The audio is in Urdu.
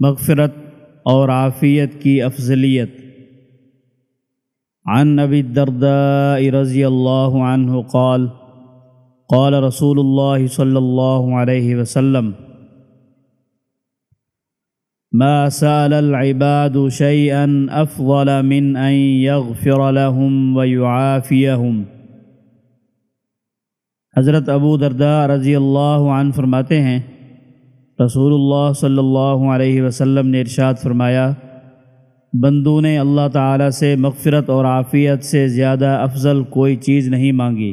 مغفرت اور عافیت کی افضلیت۔ عن نبی الدرداء رضی اللہ عنہ قال قال رسول اللہ صلی اللہ علیہ وسلم، ما سأل العباد شيئا أفضل من أن يغفر لهم ويعافيهم حضرت ابو درداء رضی اللہ عنہ فرماتے ہیں رسول اللہ صلی اللہ علیہ وسلم نے ارشاد فرمایا بندوں نے اللہ تعالیٰ سے مغفرت اور عافیت سے زیادہ افضل کوئی چیز نہیں مانگی۔